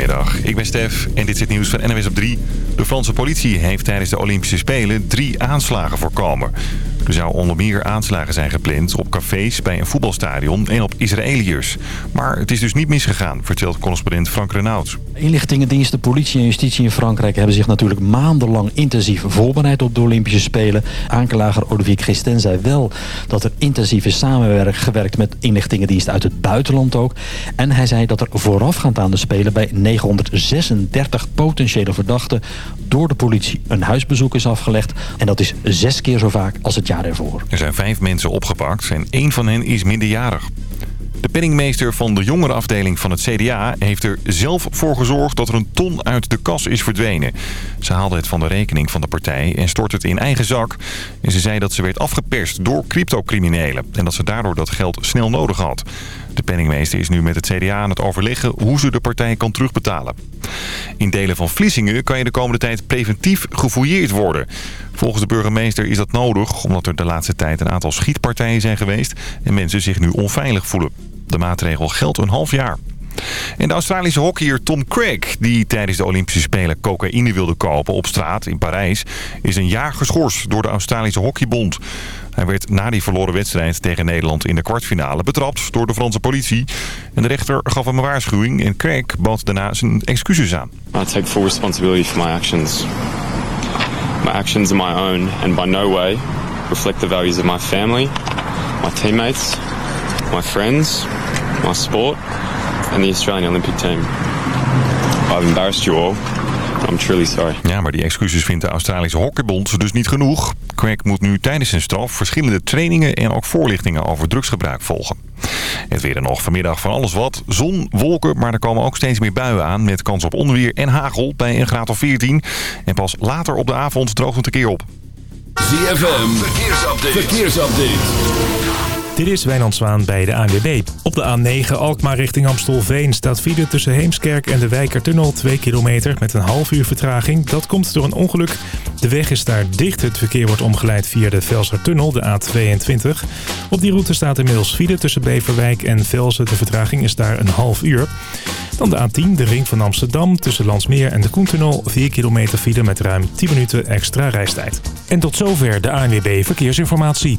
Goedemiddag, ik ben Stef en dit is het nieuws van NWS op 3. De Franse politie heeft tijdens de Olympische Spelen drie aanslagen voorkomen. Er zou onder meer aanslagen zijn gepland op cafés, bij een voetbalstadion en op Israëliërs. Maar het is dus niet misgegaan, vertelt correspondent Frank Renaud. Inlichtingendiensten, politie en justitie in Frankrijk hebben zich natuurlijk maandenlang intensief voorbereid op de Olympische Spelen. Aanklager Olivier Christen zei wel dat er intensief is samengewerkt met inlichtingendiensten uit het buitenland ook. En hij zei dat er voorafgaand aan de Spelen bij 936 potentiële verdachten door de politie een huisbezoek is afgelegd. En dat is zes keer zo vaak als het Er zijn vijf mensen opgepakt en één van hen is minderjarig. De penningmeester van de jongerenafdeling van het CDA heeft er zelf voor gezorgd dat er een ton uit de kas is verdwenen. Ze haalde het van de rekening van de partij en stort het in eigen zak. En ze zei dat ze werd afgeperst door cryptocriminelen en dat ze daardoor dat geld snel nodig had. De penningmeester is nu met het CDA aan het overleggen hoe ze de partij kan terugbetalen. In delen van Vlissingen kan je de komende tijd preventief gefouilleerd worden. Volgens de burgemeester is dat nodig omdat er de laatste tijd een aantal schietpartijen zijn geweest en mensen zich nu onveilig voelen. De maatregel geldt een half jaar. En de Australische hockeyer Tom Craig, die tijdens de Olympische Spelen cocaïne wilde kopen op straat in Parijs, is een jaar geschorst door de Australische Hockeybond. Hij werd na die verloren wedstrijd tegen Nederland in de kwartfinale betrapt door de Franse politie. En de rechter gaf hem een waarschuwing en Craig bood daarna zijn excuses aan. I take full responsibility for my actions. My actions are my own and by no way reflect the values of my family, my teammates, my friends, my sport and the Australian Olympic team. I've embarrassed you all. I'm truly sorry. Ja, maar die excuses vindt de Australische Hockeybond dus niet genoeg. Craig moet nu tijdens zijn straf verschillende trainingen en ook voorlichtingen over drugsgebruik volgen. Het weer er nog vanmiddag van alles wat. Zon, wolken, maar er komen ook steeds meer buien aan... met kans op onweer en hagel bij een graad of 14. En pas later op de avond droogt het een keer op. ZFM, verkeersupdate. verkeersupdate. Dit is Wijnand Zwaan bij de ANWB. Op de A9 Alkmaar richting Amstelveen staat file tussen Heemskerk en de Wijkertunnel 2 kilometer met een half uur vertraging. Dat komt door een ongeluk. De weg is daar dicht. Het verkeer wordt omgeleid via de Velsertunnel, de A22. Op die route staat inmiddels file tussen Beverwijk en Velsen. De vertraging is daar een half uur. Dan de A10, de ring van Amsterdam, tussen Landsmeer en de Koentunnel. 4 kilometer file met ruim 10 minuten extra reistijd. En tot zover de ANWB Verkeersinformatie.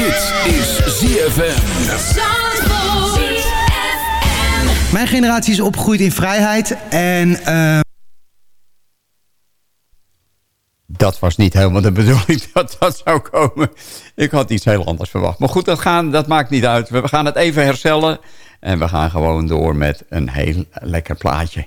Dit is ZFM. Mijn generatie is opgegroeid in vrijheid en... eh, Dat was niet helemaal de bedoeling dat dat zou komen. Ik had iets heel anders verwacht. Maar goed, dat, gaan, dat maakt niet uit. We gaan het even herstellen. En we gaan gewoon door met een heel lekker plaatje.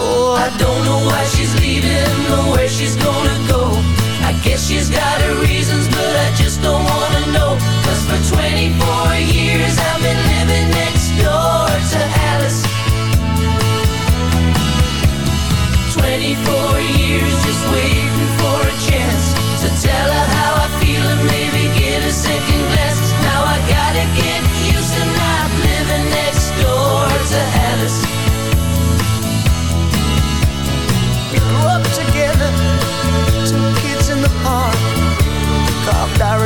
I don't know why she's leaving or where she's gonna go. I guess she's got her reasons, but I just don't wanna know. Cause for 24 years I've been living next door to Alice. 24 years just waiting for a chance to tell her how I feel and maybe get a second glance. Now I gotta get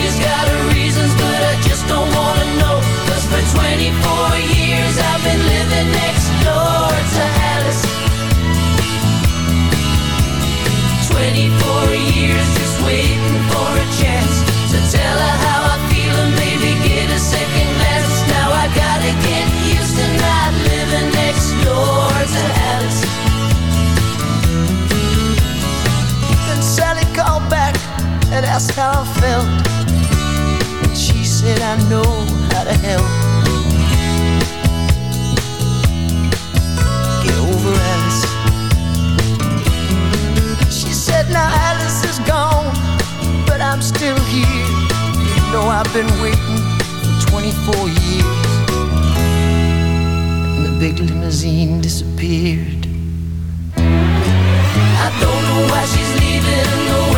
She's got her reasons, but I just don't wanna know. Cause for 24 years I've been living next door to Alice. 24 years just waiting for a chance to tell her how I feel and maybe get a second. Now I gotta get used to not living next door to Alice. Then Sally called back and asked how I felt. Said, I know how to help. Get over Alice. She said, now Alice is gone, but I'm still here. You know I've been waiting for 24 years. And the big limousine disappeared. I don't know why she's leaving or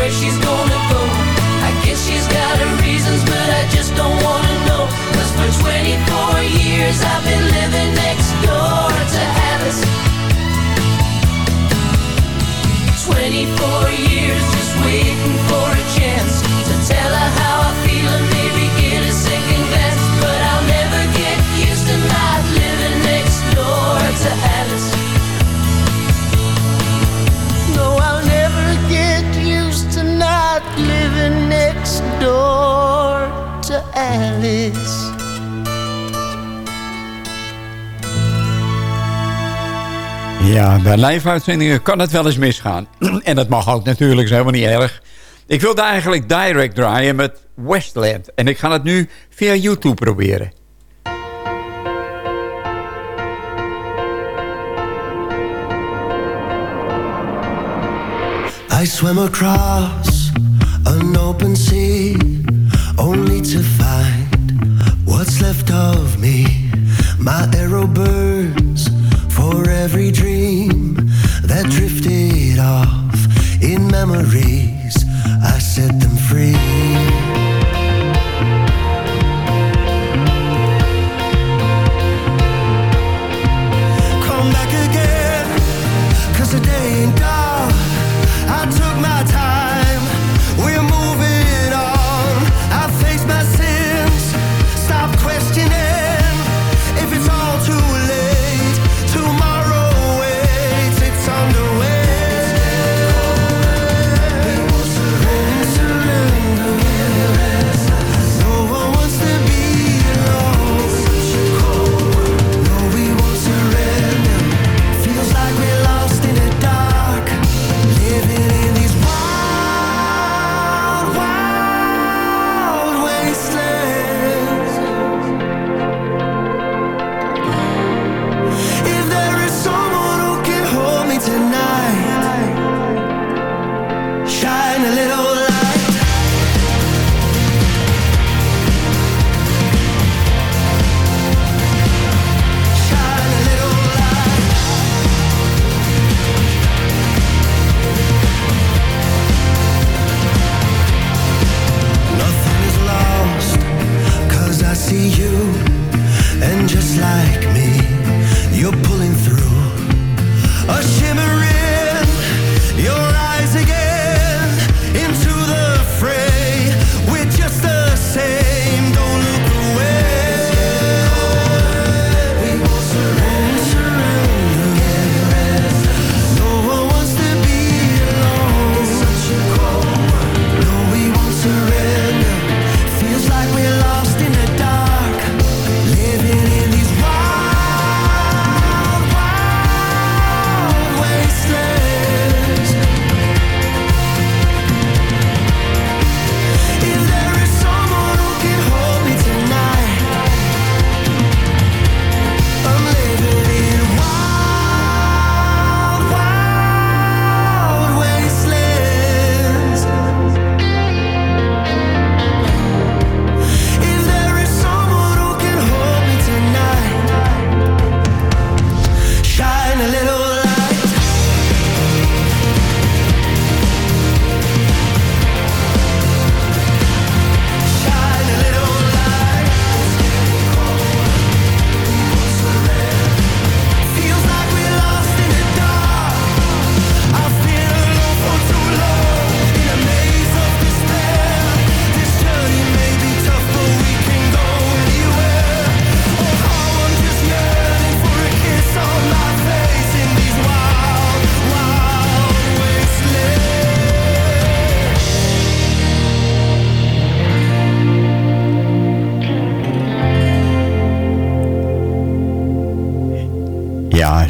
24 years I've been living next door to Alice. 24 years just waiting Bij live-uitzendingen kan het wel eens misgaan. en dat mag ook natuurlijk, is helemaal niet erg. Ik wilde eigenlijk direct draaien met Westland. En ik ga het nu via YouTube proberen. I swam across an open sea only to find what's left of me. My arrow burns for every dream that drifted off in memories. I set them free.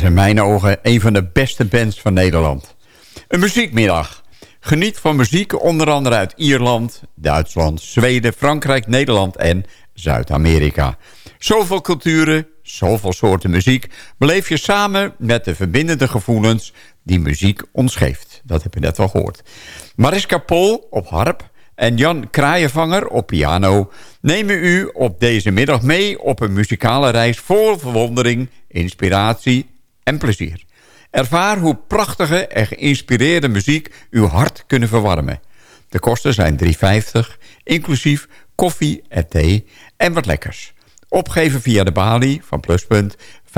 In mijn ogen een van de beste bands van Nederland. Een muziekmiddag. Geniet van muziek onder andere uit Ierland, Duitsland, Zweden, Frankrijk, Nederland en Zuid-Amerika. Zoveel culturen, zoveel soorten muziek... beleef je samen met de verbindende gevoelens die muziek ons geeft. Dat heb je net wel gehoord. Mariska Pol op harp en Jan Kraaienvanger op piano... nemen u op deze middag mee op een muzikale reis... vol verwondering, inspiratie en plezier. Ervaar hoe prachtige en geïnspireerde muziek uw hart kunnen verwarmen. De kosten zijn 3,50, inclusief koffie en thee en wat lekkers. Opgeven via de balie van Pluspunt 5740330.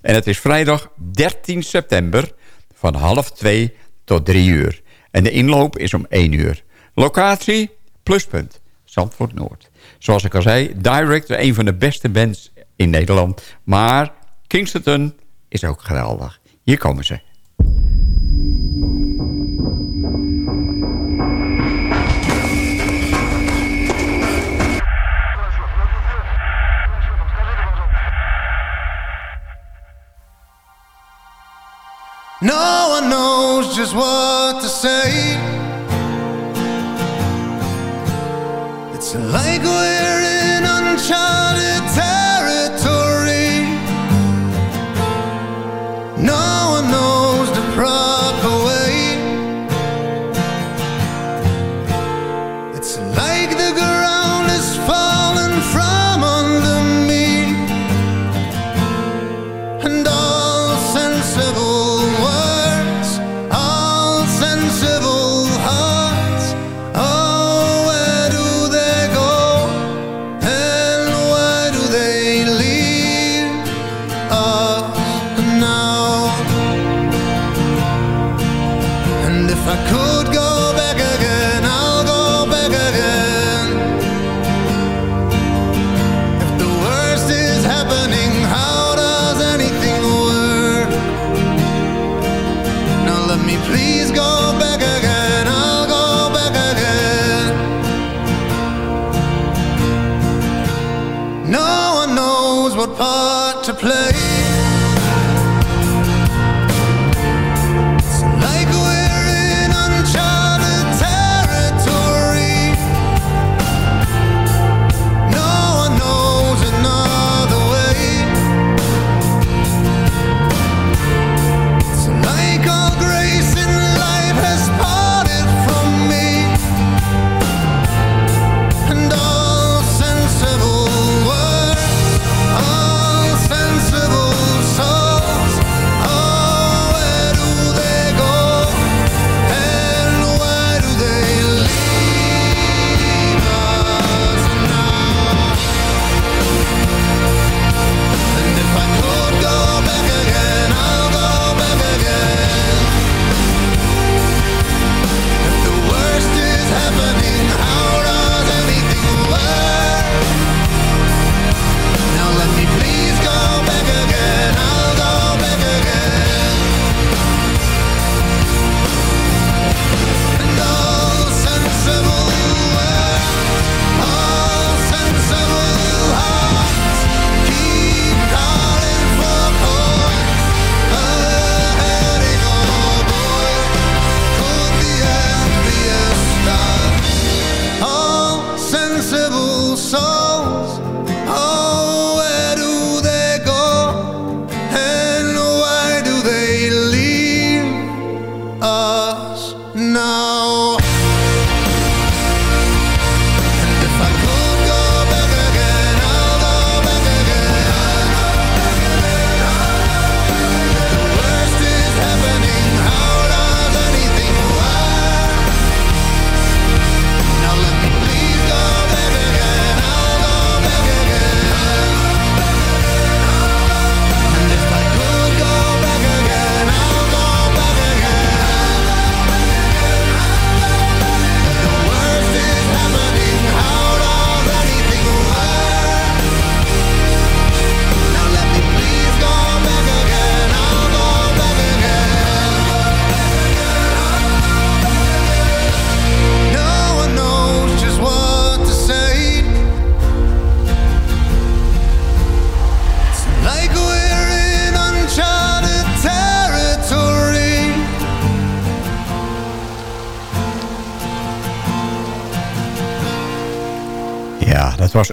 En het is vrijdag 13 september van half 2 tot 3 uur. En de inloop is om 1 uur. Locatie Pluspunt, Zandvoort Noord. Zoals ik al zei, Direct, een van de beste bands in Nederland. Maar Kingston is ook geweldig. Hier komen ze. No one knows just what to say. It's like we're in uncharted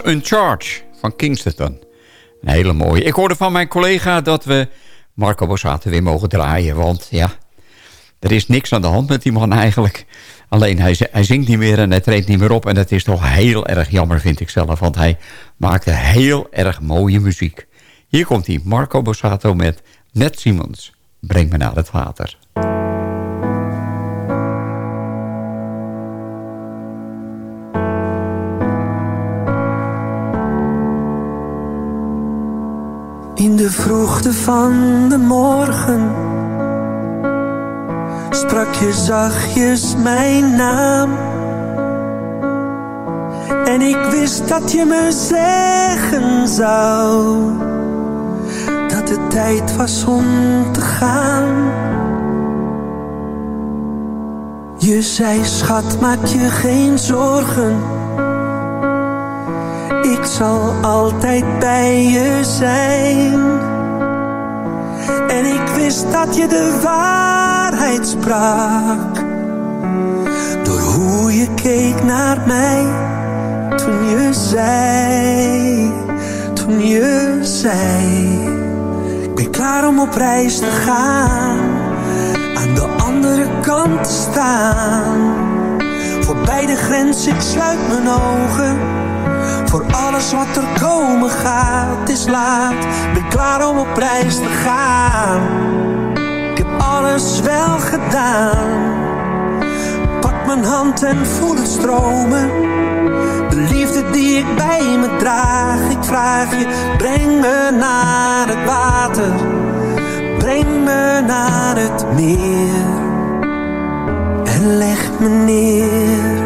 Uncharge van Kingston. Een hele mooie. Ik hoorde van mijn collega dat we Marco Borsato weer mogen draaien. Want ja, er is niks aan de hand met die man eigenlijk. Alleen hij, hij zingt niet meer en hij treedt niet meer op. En dat is toch heel erg jammer vind ik zelf. Want hij maakte heel erg mooie muziek. Hier komt hij, Marco Borsato met Net Simons. Breng me naar het water. De vroegte van de morgen sprak je zachtjes mijn naam. En ik wist dat je me zeggen zou dat het tijd was om te gaan. Je zei, schat, maak je geen zorgen ik zal altijd bij je zijn. En ik wist dat je de waarheid sprak. Door hoe je keek naar mij. Toen je zei, toen je zei. Ik ben klaar om op reis te gaan. Aan de andere kant te staan. Voorbij de grens, ik sluit mijn ogen voor alles wat er komen gaat, is laat. Ben klaar om op reis te gaan. Ik heb alles wel gedaan. Pak mijn hand en voel het stromen. De liefde die ik bij me draag. Ik vraag je, breng me naar het water. Breng me naar het meer. En leg me neer.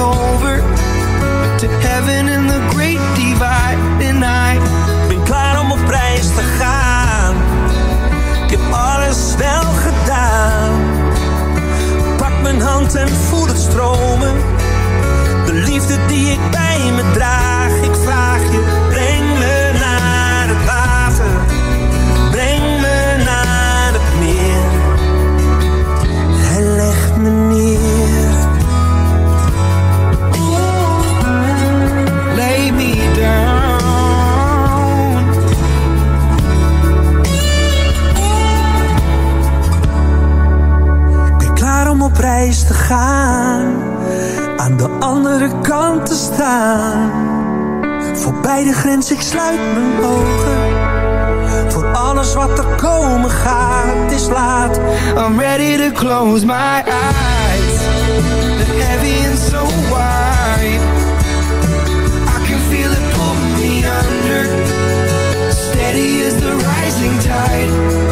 Over to heaven in the great divide tonight. Ben klaar om op reis te gaan. Ik heb alles wel gedaan. Pak mijn hand en voel het stromen. De liefde die ik bij me draag. Ik vraag je, reis te gaan. Aan de andere kant te staan. Voorbij de grens, ik sluit mijn ogen. Voor alles wat er komen gaat, is laat. I'm ready to close my eyes. The heavy and so wide. I can feel it pull me under. Steady as the rising tide.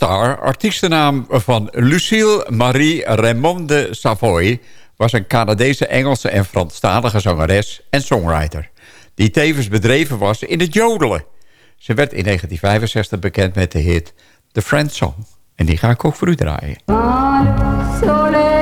Starr, artiestennaam van Lucille Marie Raymond de Savoy... was een Canadese, Engelse en Franstalige zangeres en songwriter... die tevens bedreven was in het jodelen. Ze werd in 1965 bekend met de hit The Friend Song. En die ga ik ook voor u draaien. Le soleil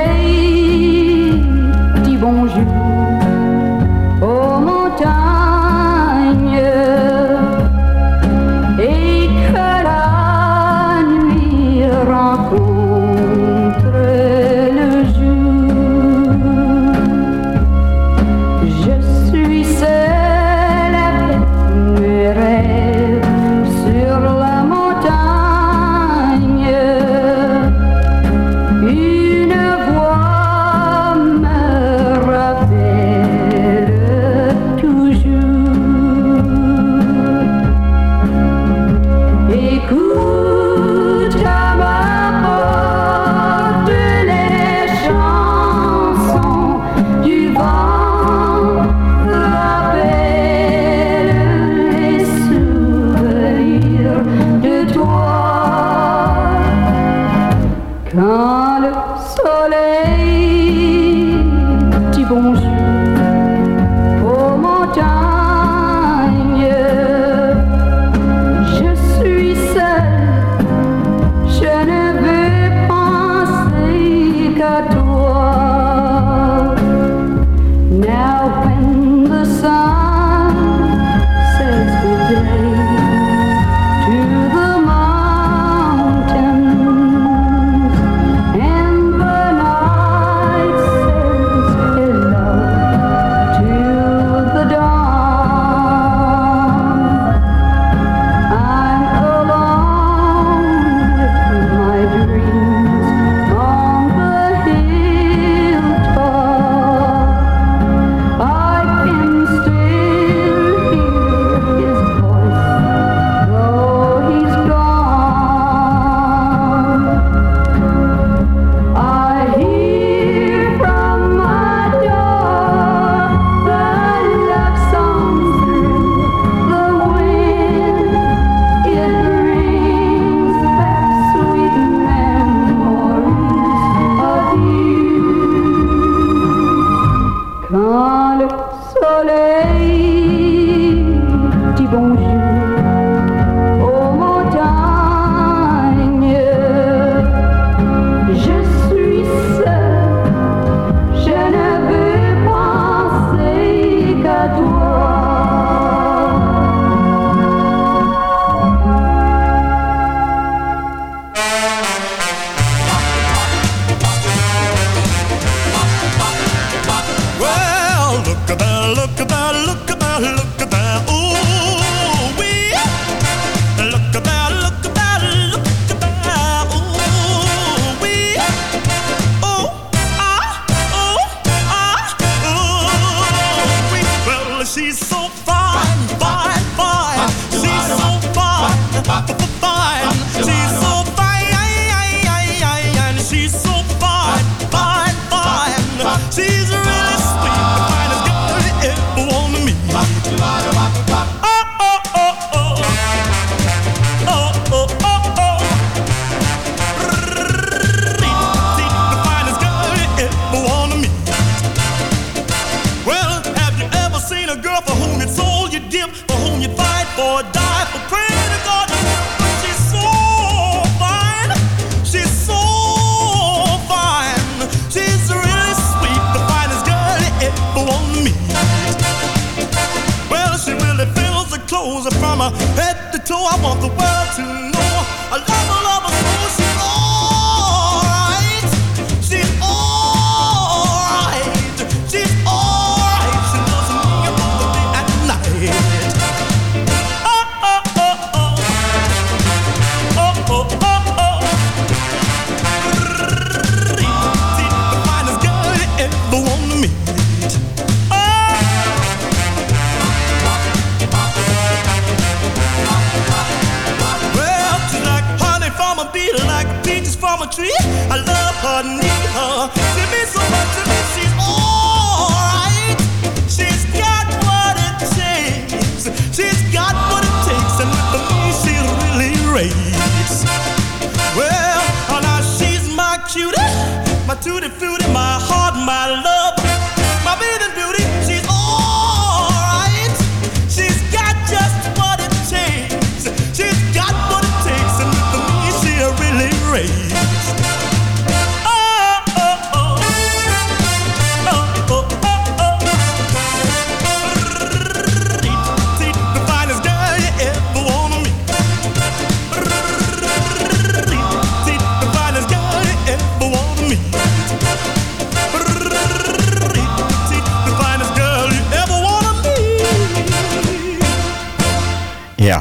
through in my.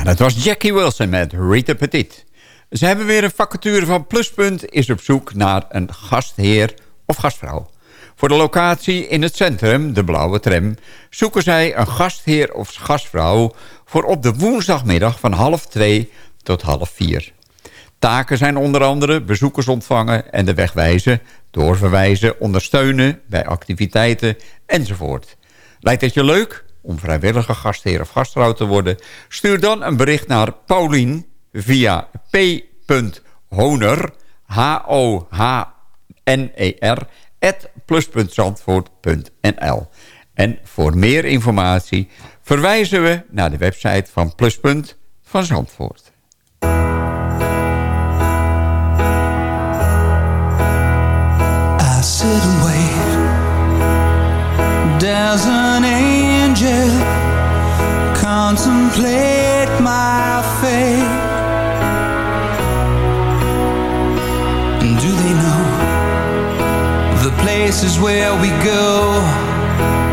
Dat was Jackie Wilson met Rita Petit. Ze hebben weer een vacature van Pluspunt... is op zoek naar een gastheer of gastvrouw. Voor de locatie in het centrum, de Blauwe Tram... zoeken zij een gastheer of gastvrouw... voor op de woensdagmiddag van half twee tot half vier. Taken zijn onder andere bezoekers ontvangen en de weg wijzen... doorverwijzen, ondersteunen bij activiteiten enzovoort. Lijkt het je leuk om vrijwillige gastheer of gastvrouw te worden? Stuur dan een bericht naar Paulien via p.honer, H-O-H-N-E-R, plus.zandvoort.nl. En voor meer informatie verwijzen we naar de website van Pluspunt van Zandvoort. Contemplate my fate. And do they know the places where we go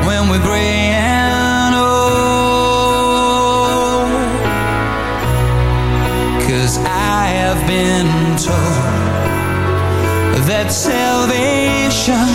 when we're gray and old? Cause I have been told that salvation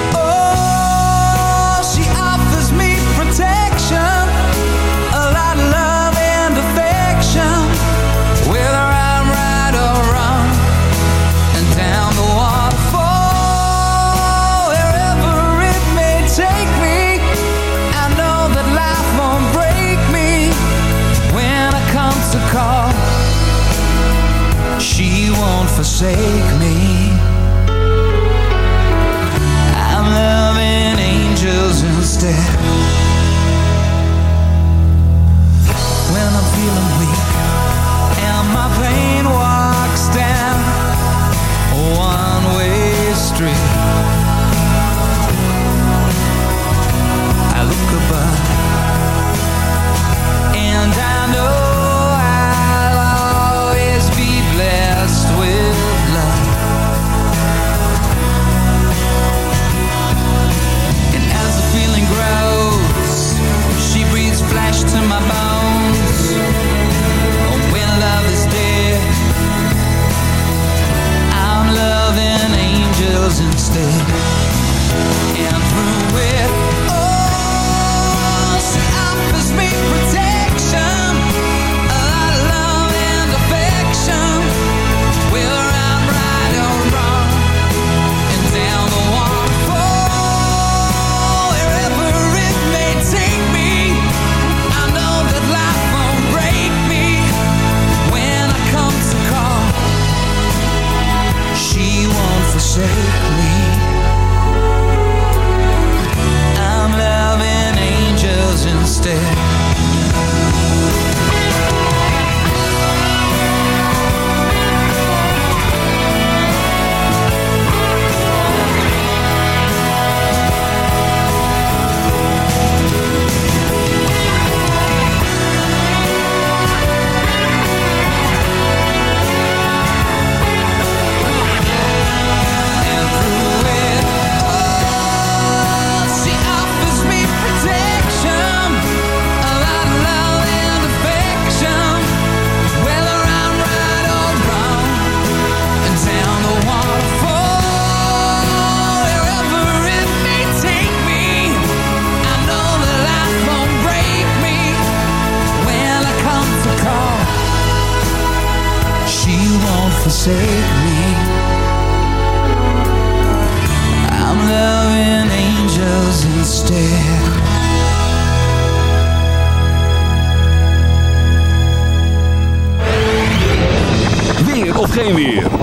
say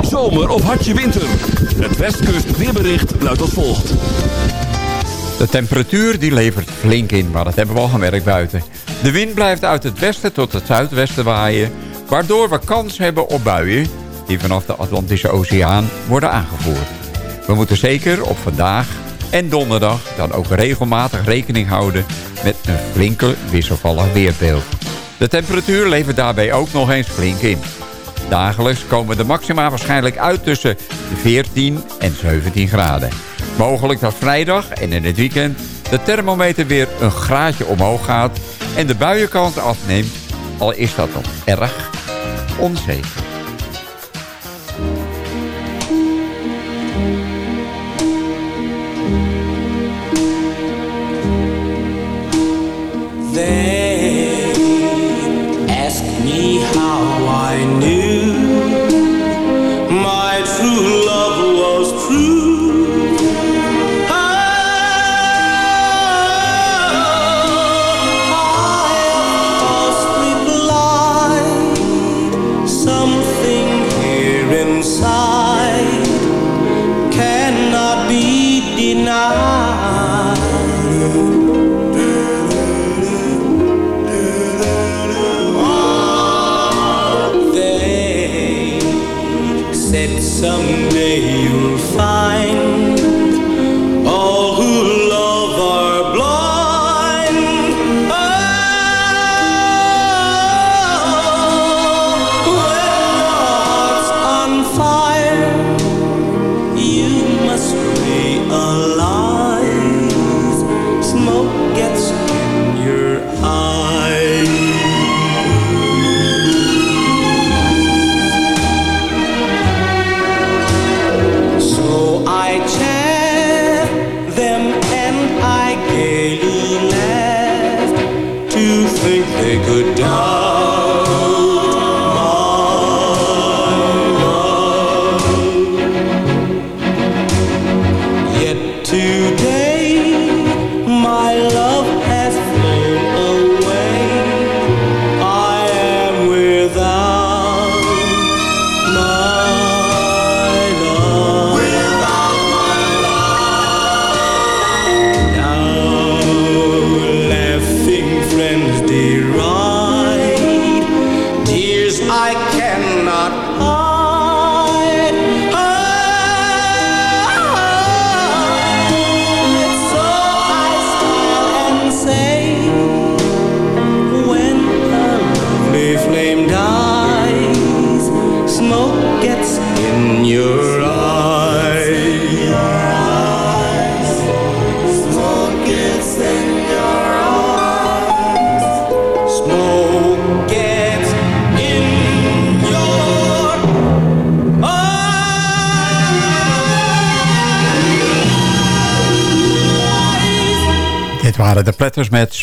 Zomer of hartje winter. Het Westkust weerbericht luidt als volgt. De temperatuur die levert flink in, maar dat hebben we al gemerkt buiten. De wind blijft uit het westen tot het zuidwesten waaien... waardoor we kans hebben op buien die vanaf de Atlantische Oceaan worden aangevoerd. We moeten zeker op vandaag en donderdag dan ook regelmatig rekening houden met een flinke wisselvallig weerbeeld. De temperatuur levert daarbij ook nog eens flink in. Dagelijks komen de maxima waarschijnlijk uit tussen de 14 en 17 graden. Mogelijk dat vrijdag en in het weekend de thermometer weer een graadje omhoog gaat... en de buienkant afneemt, al is dat nog erg onzeker. Someday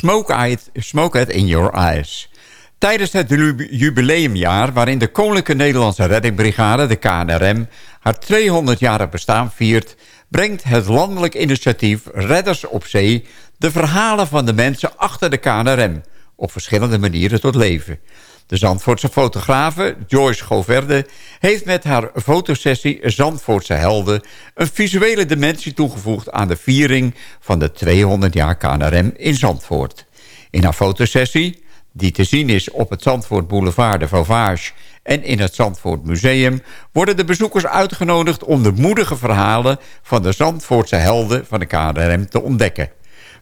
Smoke It, Smoke in Your Eyes. Tijdens het ju- jubileumjaar waarin de Koninklijke Nederlandse Reddingbrigade, de KNRM, haar 200-jarig bestaan viert... brengt het landelijk initiatief Redders op Zee... de verhalen van de mensen achter de KNRM op verschillende manieren tot leven. De Zandvoortse fotografe Joyce Goverde heeft met haar fotosessie Zandvoortse Helden... een visuele dimensie toegevoegd aan de viering van de 200 jaar KNRM in Zandvoort. In haar fotosessie, die te zien is op het Zandvoort Boulevard de Vauvage... en in het Zandvoort Museum... worden de bezoekers uitgenodigd om de moedige verhalen... van de Zandvoortse helden van de KNRM te ontdekken.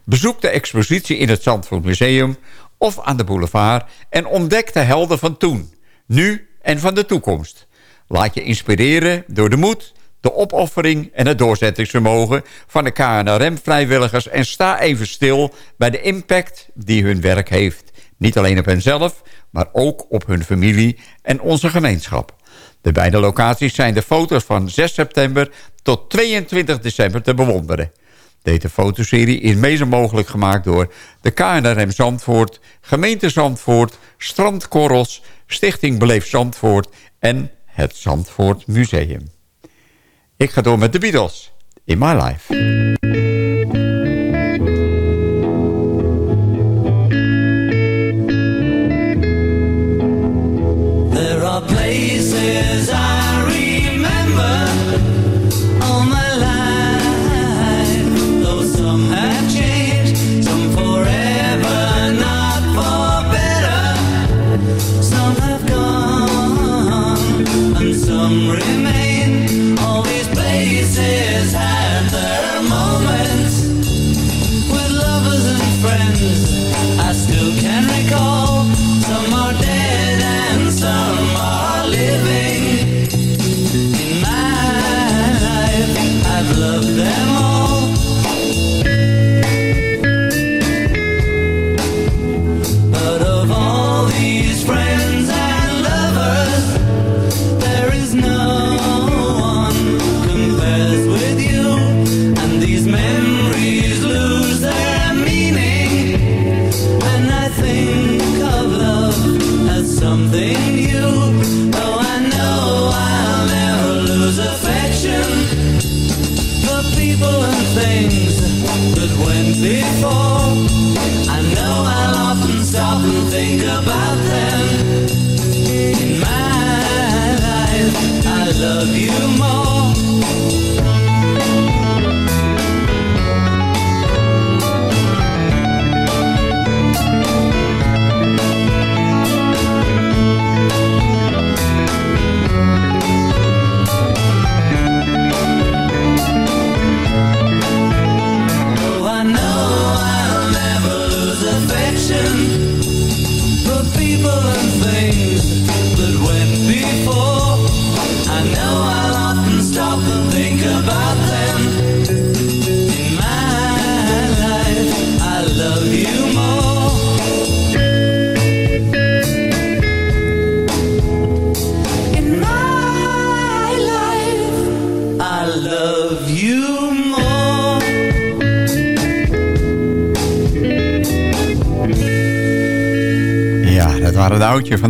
Bezoek de expositie in het Zandvoort Museum of aan de boulevard... en ontdek de helden van toen, nu en van de toekomst. Laat je inspireren door de moed, de opoffering en het doorzettingsvermogen... van de KNRM-vrijwilligers en sta even stil bij de impact die hun werk heeft. Niet alleen op henzelf, maar ook op hun familie en onze gemeenschap. De beide locaties zijn de foto's van 6 september tot 22 december te bewonderen. Deze fotoserie is mede mogelijk gemaakt door de KNRM Zandvoort, Gemeente Zandvoort, Strandkorrels, Stichting Beleef Zandvoort en het Zandvoort Museum. Ik ga door met de Beatles, In My Life.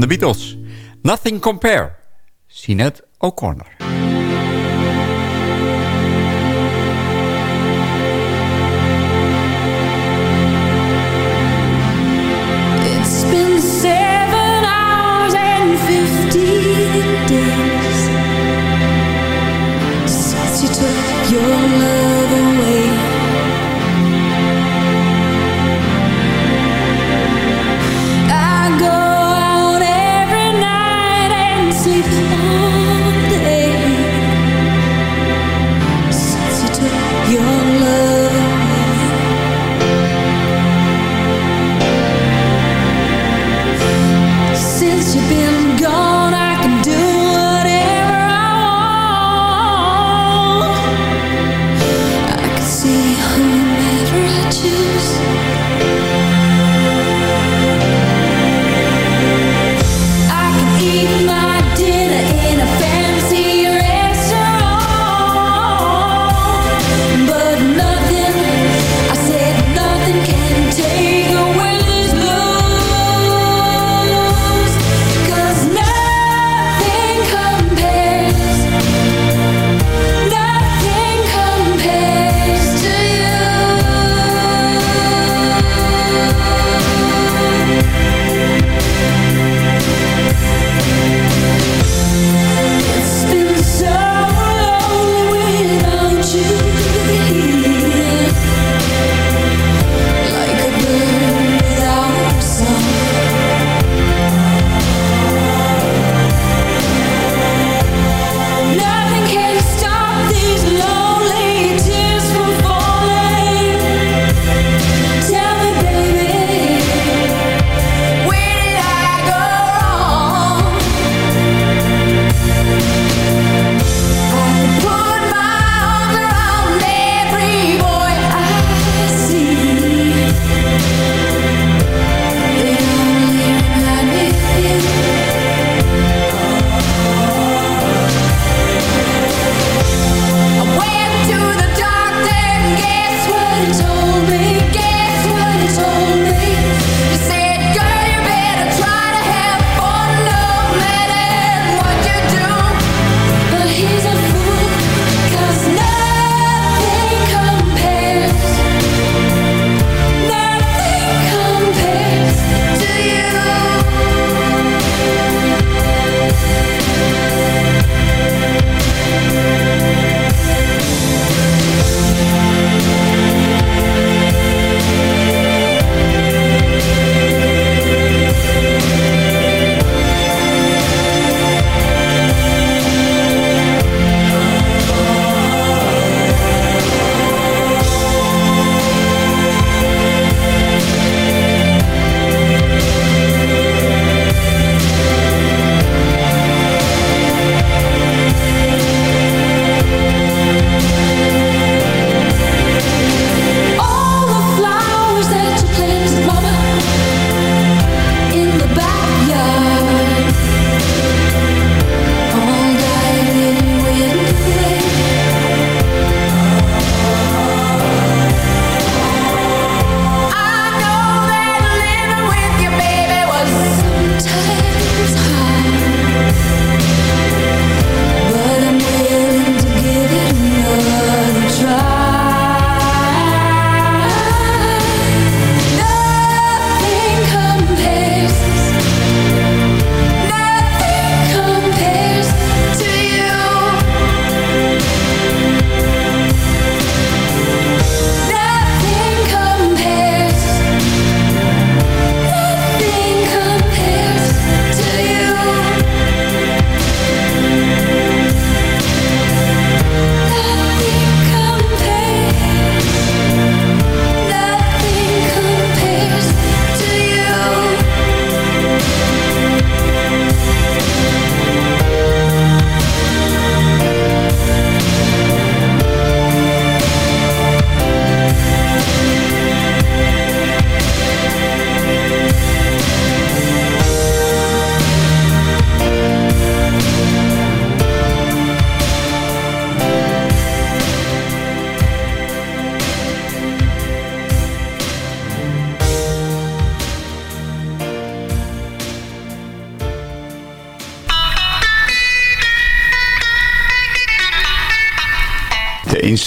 De Beatles. Nothing Compare. Sinead O'Connor.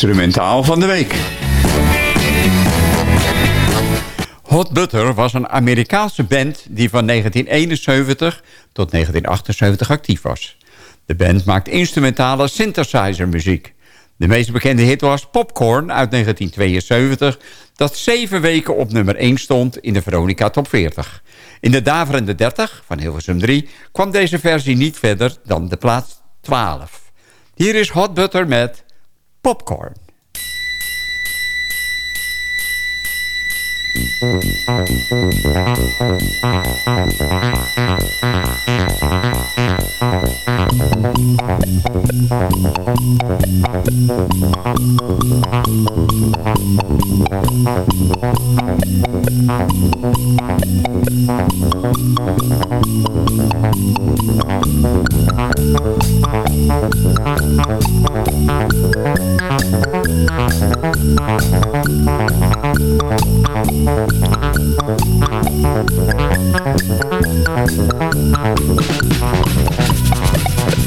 Instrumentaal van de week. Hot Butter was een Amerikaanse band die van 1971 tot 1978 actief was. De band maakt instrumentale synthesizer muziek. De meest bekende hit was Popcorn uit 1972... dat zeven weken op nummer 1 stond in de Veronica Top 40. In de daverende 30 van Hilversum 3 kwam deze versie niet verder dan de plaats 12. Hier is Hot Butter met Popcorn. One, Thank you.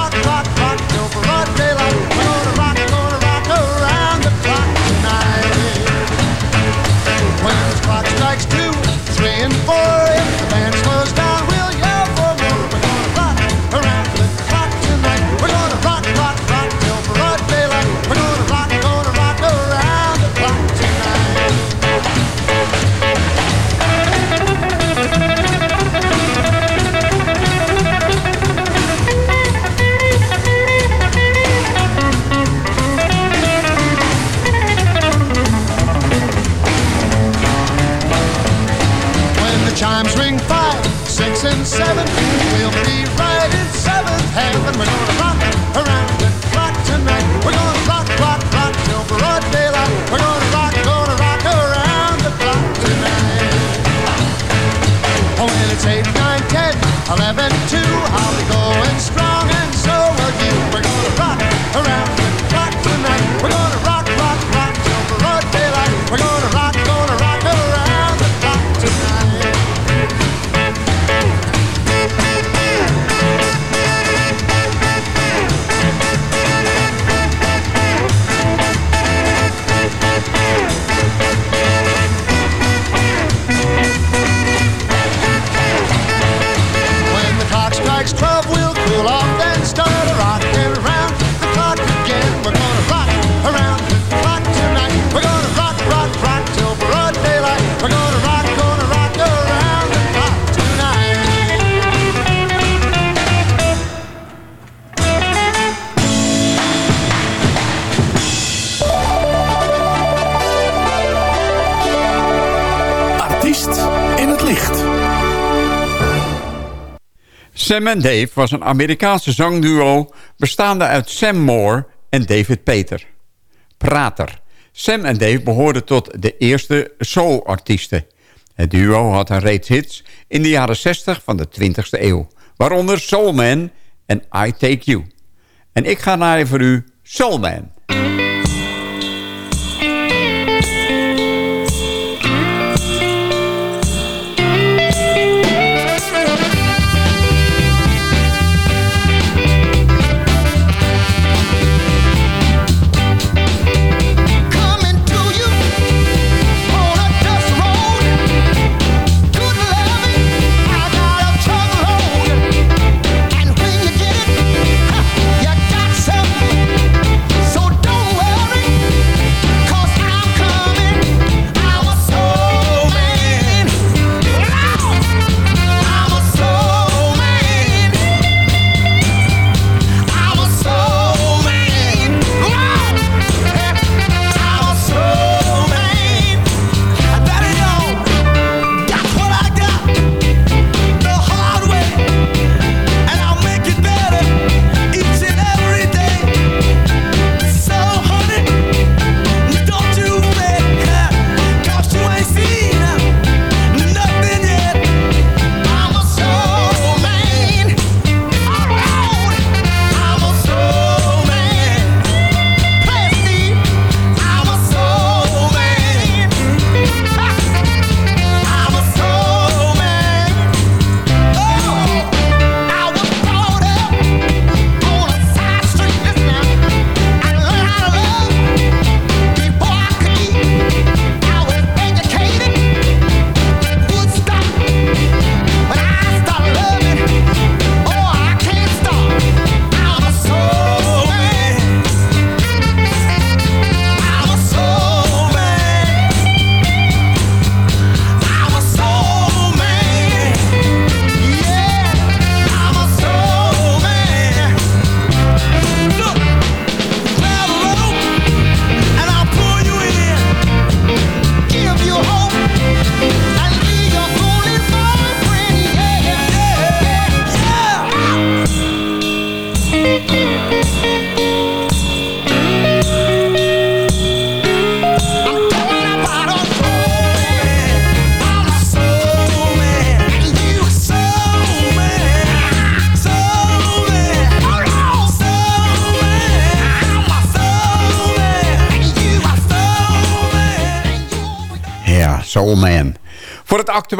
Sam en Dave was een Amerikaanse zangduo bestaande uit Sam Moore en David Peter. Prater. Sam en Dave behoorden tot de eerste soul-artiesten. Het duo had een reeds hits in de jaren 60 van de 20e eeuw. Waaronder Soul Man en I Take You. En ik ga naar voor u Soul Man.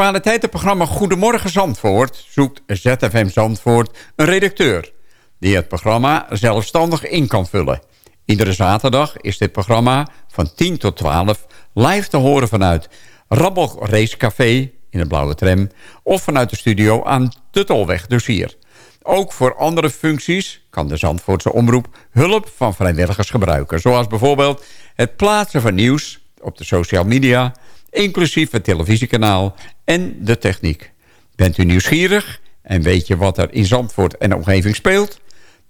Het actualiteitenprogramma Goedemorgen Zandvoort... zoekt ZFM Zandvoort een redacteur... die het programma zelfstandig in kan vullen. Iedere zaterdag is dit programma van 10 tot 12 live te horen vanuit Rabbel Racecafé in de Blauwe Tram... of vanuit de studio aan de Tolweg, dus hier. Ook voor andere functies kan de Zandvoortse omroep hulp van vrijwilligers gebruiken. Zoals bijvoorbeeld het plaatsen van nieuws op de social media... inclusief het televisiekanaal en de techniek. Bent u nieuwsgierig en weet je wat er in Zandvoort en de omgeving speelt?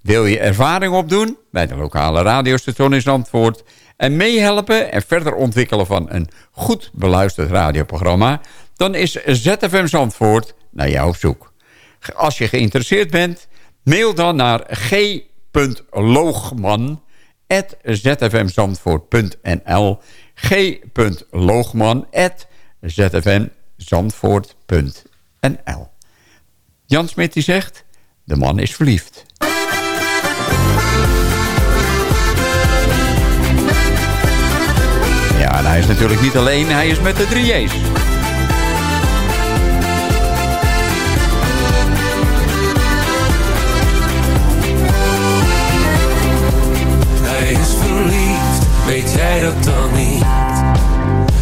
Wil je ervaring opdoen bij de lokale radiostation in Zandvoort... en meehelpen en verder ontwikkelen van een goed beluisterd radioprogramma... dan is ZFM Zandvoort naar jou op zoek. Als je geïnteresseerd bent, mail dan naar g.loogman.zfmzandvoort.nl g.loogman.zfmzandvoort.nl Jan Smit die zegt, de man is verliefd. Ja, en hij is natuurlijk niet alleen, hij is met de drie. Hij is verliefd, weet jij dat dan?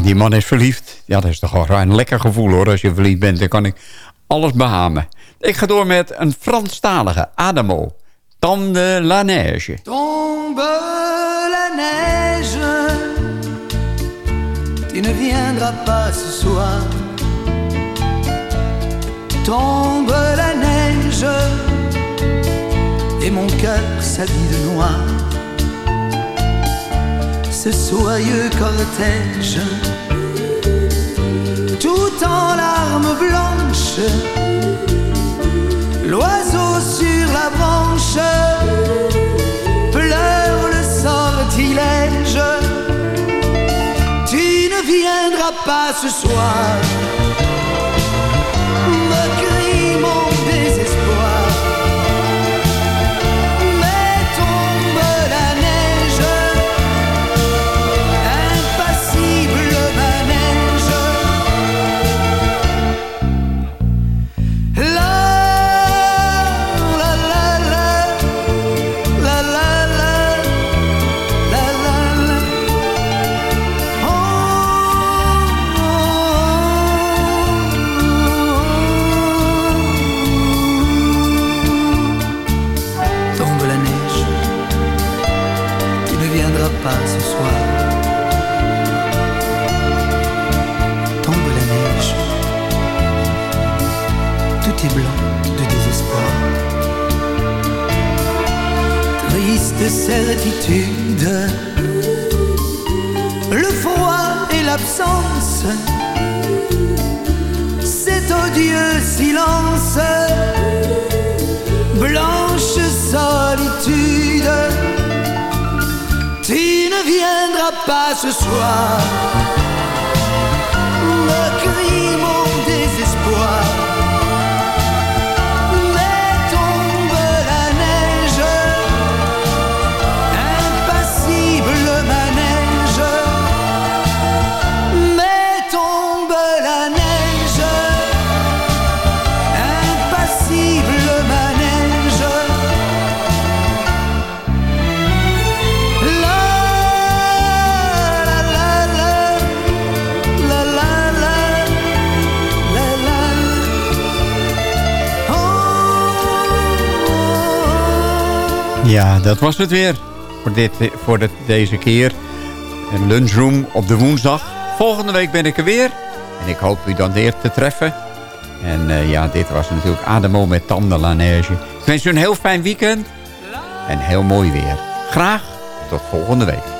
Ja, die man is verliefd. Ja, dat is toch wel een lekker gevoel hoor. Als je verliefd bent, dan kan ik alles behamen. Ik ga door met een Franstalige, Adamo. Tam de la neige. Tombe la neige, tu ne viendras pas ce soir. Tombe la neige, et mon cœur s'habille de noir. Ce soyeux cortège, tout en larmes blanches, l'oiseau sur la branche pleure le sortilège. Tu ne viendras pas ce soir, certitude, le froid et l'absence, cet odieux silence, blanche solitude. Tu ne viendras pas ce soir, Ja, dat was het weer. Voor, dit, voor de, deze keer. Een lunchroom op de woensdag. Volgende week ben ik er weer. En ik hoop u dan weer te treffen. En eh, ja, dit was natuurlijk Ademo met Tanden la Neige. Ik wens u een heel fijn weekend. En heel mooi weer. Graag tot volgende week.